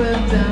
at the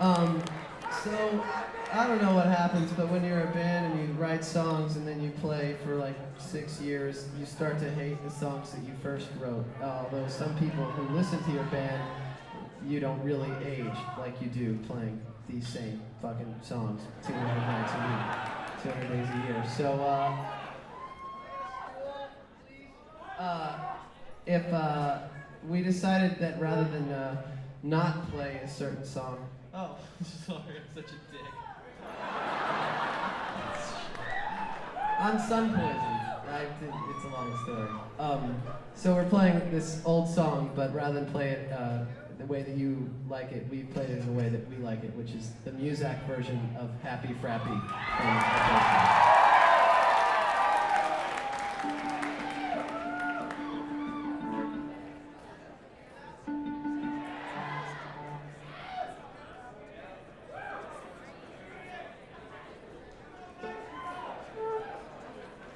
Um, so I don't know what happens, but when you're a band and you write songs and then you play for like six years, you start to hate the songs that you first wrote. Although some people who listen to your band, you don't really age like you do playing these same fucking songs 200 nights a week, 200 days a year. So, uh, uh, if uh, we decided that rather than uh, not play a certain song, Oh, sorry, I'm such a dick. I'm sun poisoned. I, it's a long story. Um, so we're playing this old song, but rather than play it uh, the way that you like it, we played it in the way that we like it, which is the Muzak version of Happy Frappy.